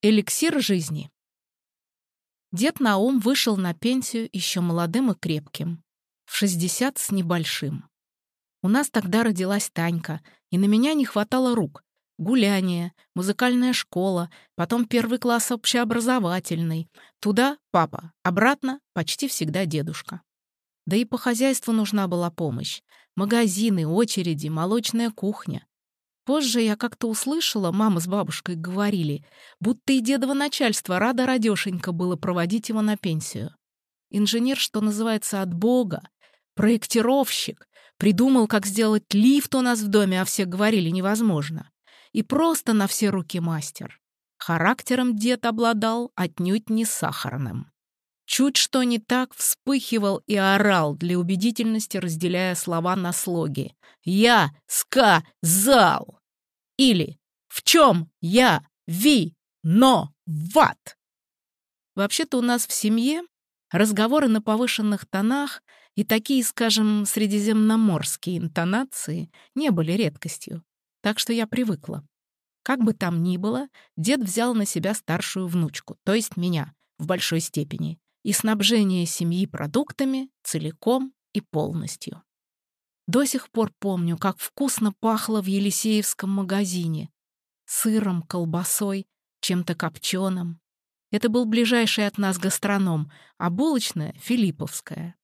Эликсир жизни. Дед Наум вышел на пенсию еще молодым и крепким, в 60 с небольшим. У нас тогда родилась Танька, и на меня не хватало рук. Гуляние, музыкальная школа, потом первый класс общеобразовательный. Туда — папа, обратно — почти всегда дедушка. Да и по хозяйству нужна была помощь. Магазины, очереди, молочная кухня. Позже я как-то услышала, мама с бабушкой говорили, будто и дедово начальство рада радёшенько было проводить его на пенсию. Инженер, что называется, от бога, проектировщик, придумал, как сделать лифт у нас в доме, а все говорили невозможно. И просто на все руки мастер. Характером дед обладал отнюдь не сахарным. Чуть что не так, вспыхивал и орал, для убедительности разделяя слова на слоги. «Я сказал!» Или «В чем я ви-но-ват?» Вообще-то у нас в семье разговоры на повышенных тонах и такие, скажем, средиземноморские интонации не были редкостью, так что я привыкла. Как бы там ни было, дед взял на себя старшую внучку, то есть меня, в большой степени, и снабжение семьи продуктами целиком и полностью. До сих пор помню, как вкусно пахло в Елисеевском магазине. Сыром, колбасой, чем-то копченым. Это был ближайший от нас гастроном, а булочная — Филипповская.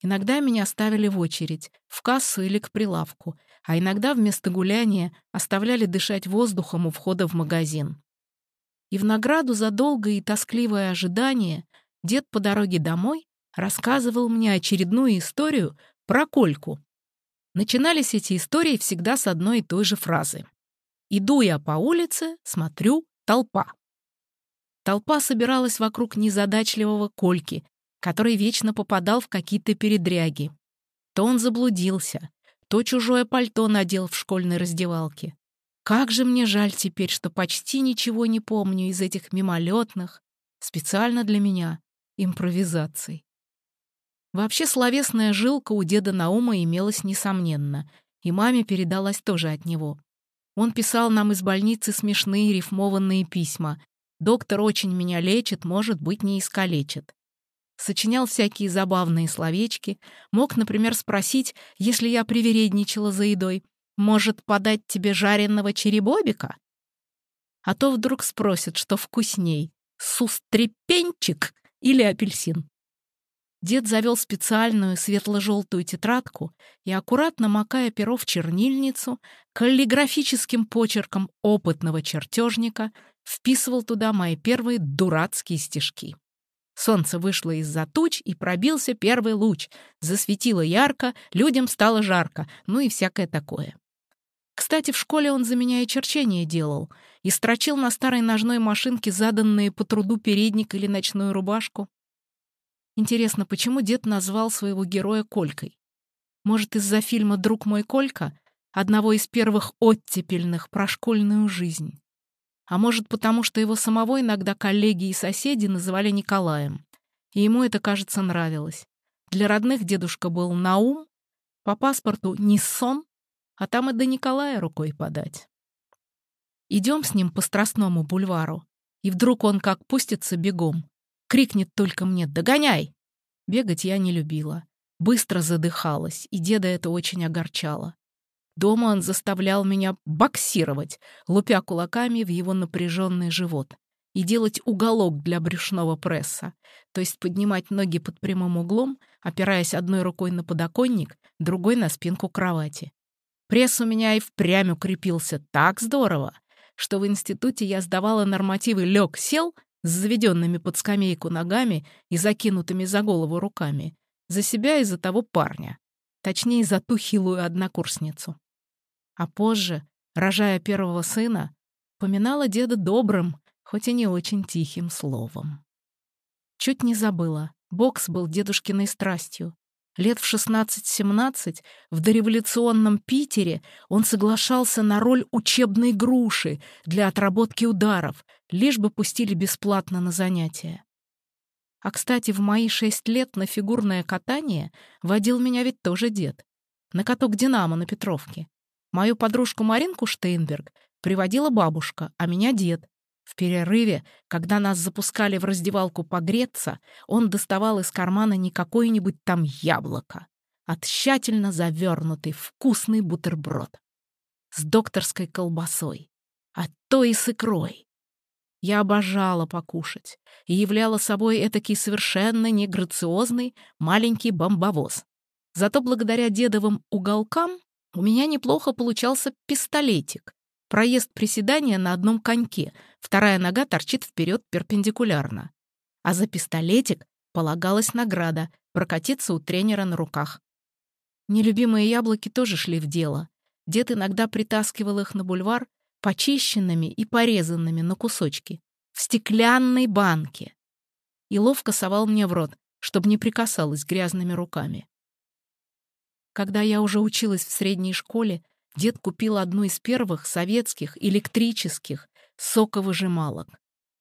Иногда меня ставили в очередь, в кассу или к прилавку, а иногда вместо гуляния оставляли дышать воздухом у входа в магазин. И в награду за долгое и тоскливое ожидание дед по дороге домой рассказывал мне очередную историю про Кольку. Начинались эти истории всегда с одной и той же фразы. «Иду я по улице, смотрю, толпа». Толпа собиралась вокруг незадачливого Кольки, который вечно попадал в какие-то передряги. То он заблудился, то чужое пальто надел в школьной раздевалке. Как же мне жаль теперь, что почти ничего не помню из этих мимолетных, специально для меня, импровизаций. Вообще словесная жилка у деда Наума имелась несомненно, и маме передалась тоже от него. Он писал нам из больницы смешные рифмованные письма. «Доктор очень меня лечит, может быть, не искалечит». Сочинял всякие забавные словечки. Мог, например, спросить, если я привередничала за едой, «Может, подать тебе жареного черебобика?» А то вдруг спросят, что вкусней, сустрепенчик или апельсин. Дед завел специальную светло-желтую тетрадку и, аккуратно макая перо в чернильницу, каллиграфическим почерком опытного чертежника вписывал туда мои первые дурацкие стишки. Солнце вышло из-за туч, и пробился первый луч. Засветило ярко, людям стало жарко, ну и всякое такое. Кстати, в школе он за меня и черчение делал, и строчил на старой ножной машинке заданные по труду передник или ночную рубашку. Интересно, почему дед назвал своего героя Колькой? Может, из-за фильма «Друг мой Колька», одного из первых оттепельных про школьную жизнь? А может, потому что его самого иногда коллеги и соседи называли Николаем, и ему это, кажется, нравилось. Для родных дедушка был Наум, по паспорту Ниссон, а там и до Николая рукой подать. Идем с ним по Страстному бульвару, и вдруг он как пустится бегом, Крикнет только мне «Догоняй!». Бегать я не любила. Быстро задыхалась, и деда это очень огорчало. Дома он заставлял меня боксировать, лупя кулаками в его напряженный живот, и делать уголок для брюшного пресса, то есть поднимать ноги под прямым углом, опираясь одной рукой на подоконник, другой на спинку кровати. Пресс у меня и впрямь укрепился так здорово, что в институте я сдавала нормативы лег-сел с заведенными под скамейку ногами и закинутыми за голову руками, за себя и за того парня, точнее, за ту хилую однокурсницу. А позже, рожая первого сына, поминала деда добрым, хоть и не очень тихим словом. Чуть не забыла, бокс был дедушкиной страстью, Лет в 16-17 в дореволюционном Питере он соглашался на роль учебной груши для отработки ударов, лишь бы пустили бесплатно на занятия. А, кстати, в мои шесть лет на фигурное катание водил меня ведь тоже дед. На каток «Динамо» на Петровке. Мою подружку Маринку Штейнберг приводила бабушка, а меня дед. В перерыве, когда нас запускали в раздевалку погреться, он доставал из кармана не какое-нибудь там яблоко, а тщательно завернутый вкусный бутерброд с докторской колбасой, а то и с икрой. Я обожала покушать и являла собой этакий совершенно неграциозный маленький бомбовоз. Зато благодаря дедовым уголкам у меня неплохо получался пистолетик. Проезд приседания на одном коньке, вторая нога торчит вперед перпендикулярно. А за пистолетик полагалась награда — прокатиться у тренера на руках. Нелюбимые яблоки тоже шли в дело. Дед иногда притаскивал их на бульвар почищенными и порезанными на кусочки в стеклянной банке и ловко совал мне в рот, чтобы не прикасалась грязными руками. Когда я уже училась в средней школе, дед купил одну из первых советских электрических соковыжималок.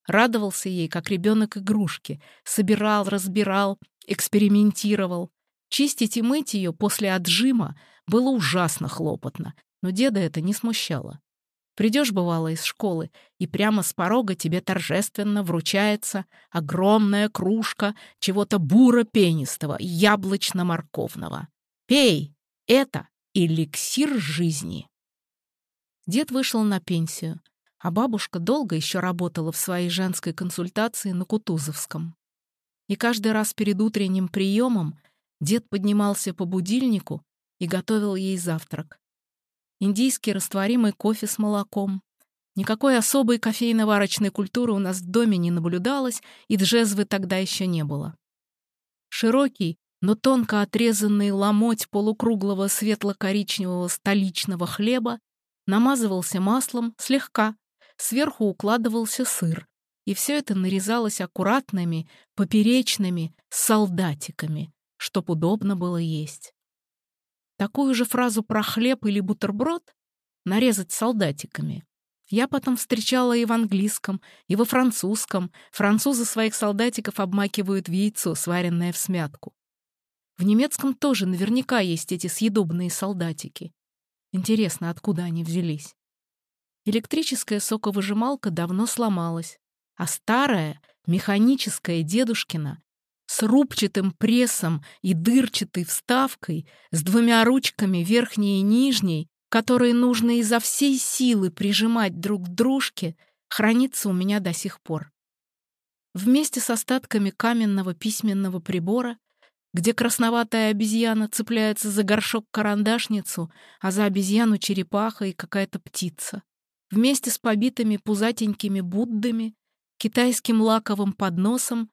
Радовался ей, как ребенок игрушки, собирал, разбирал, экспериментировал. Чистить и мыть ее после отжима было ужасно хлопотно, но деда это не смущало. Придешь, бывало, из школы, и прямо с порога тебе торжественно вручается огромная кружка чего-то буро-пенистого, яблочно-морковного. Пей! Это эликсир жизни. Дед вышел на пенсию, а бабушка долго еще работала в своей женской консультации на Кутузовском. И каждый раз перед утренним приемом дед поднимался по будильнику и готовил ей завтрак. Индийский растворимый кофе с молоком. Никакой особой кофейно-варочной культуры у нас в доме не наблюдалось, и джезвы тогда еще не было. Широкий, но тонко отрезанный ломоть полукруглого светло-коричневого столичного хлеба намазывался маслом слегка, сверху укладывался сыр, и все это нарезалось аккуратными, поперечными солдатиками, чтоб удобно было есть. Такую же фразу про хлеб или бутерброд нарезать солдатиками я потом встречала и в английском, и во французском. Французы своих солдатиков обмакивают в яйцо, сваренное в смятку. В немецком тоже наверняка есть эти съедобные солдатики. Интересно, откуда они взялись? Электрическая соковыжималка давно сломалась, а старая, механическая дедушкина с рубчатым прессом и дырчатой вставкой, с двумя ручками верхней и нижней, которые нужно изо всей силы прижимать друг к дружке, хранится у меня до сих пор. Вместе с остатками каменного письменного прибора, где красноватая обезьяна цепляется за горшок-карандашницу, а за обезьяну черепаха и какая-то птица. Вместе с побитыми пузатенькими Буддами, китайским лаковым подносом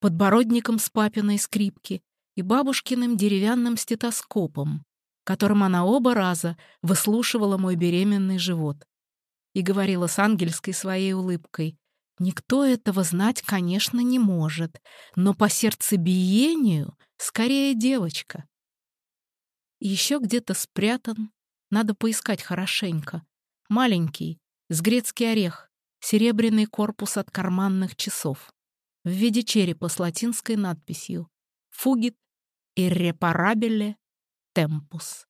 подбородником с папиной скрипки и бабушкиным деревянным стетоскопом, которым она оба раза выслушивала мой беременный живот. И говорила с ангельской своей улыбкой, «Никто этого знать, конечно, не может, но по сердцебиению скорее девочка». Еще где-то спрятан, надо поискать хорошенько, маленький, с грецкий орех, серебряный корпус от карманных часов в виде черепа с латинской надписью «Фугит irreparabile tempus».